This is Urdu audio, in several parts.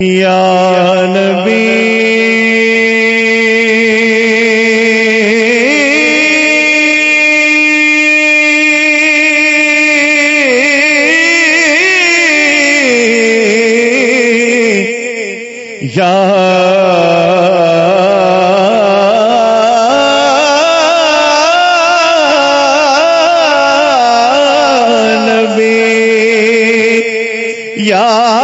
یا نبی یا نبی یا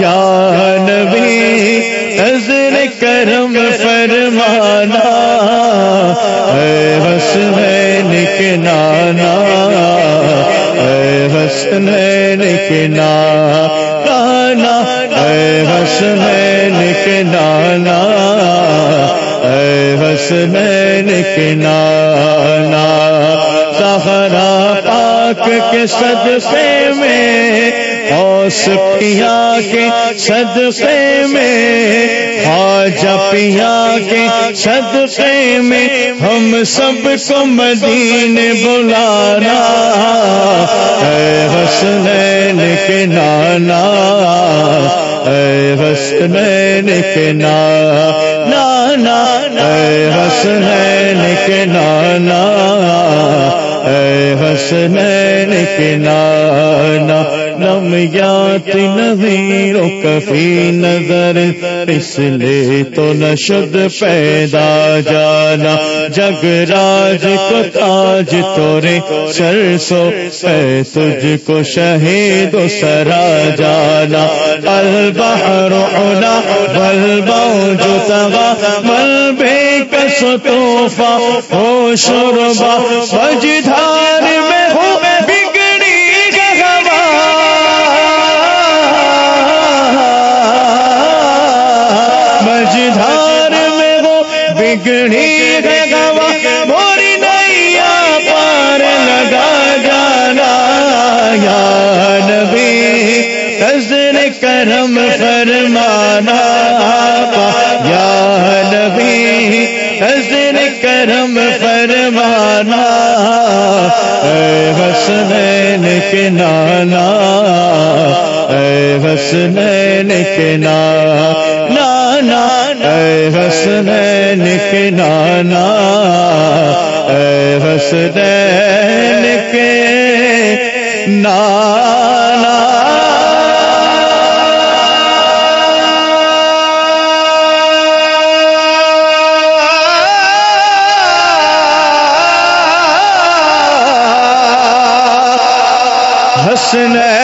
یا نبی ازر کرم فرمانا، اے حسنین کے نانا اے حسنین کے نانا اے حسنین کے نانا اے حسنین کے نانا پاک کے صدقے میں اوس پیا کے صدقے میں، خواجہ پیا کے صدقے میں، ہم سب کو مدینے بلانا اے حسنین کے نانا اے حسنین کے نانا اے حسنین نانا نمیات نظیروں کفی نظر، اس لیے تو نشد پیدا جانا۔ جگ راج کو تاج تورے، سر سو اے تجھ کو شہید و سرا جانا۔ البحر علا والموج تغا ملبے کس توفا ہو شربا وجدھار گوا میں ہو بگڑی گوا موری نیا پار لگا جانا یا نبی نظر کرم فرمانا یا نبی نظر کرم فرمانا اے حسنین کے نانا اے حسنین کے نانا اے حسنین کے نانا اے حسنین کے نانا۔ حسنین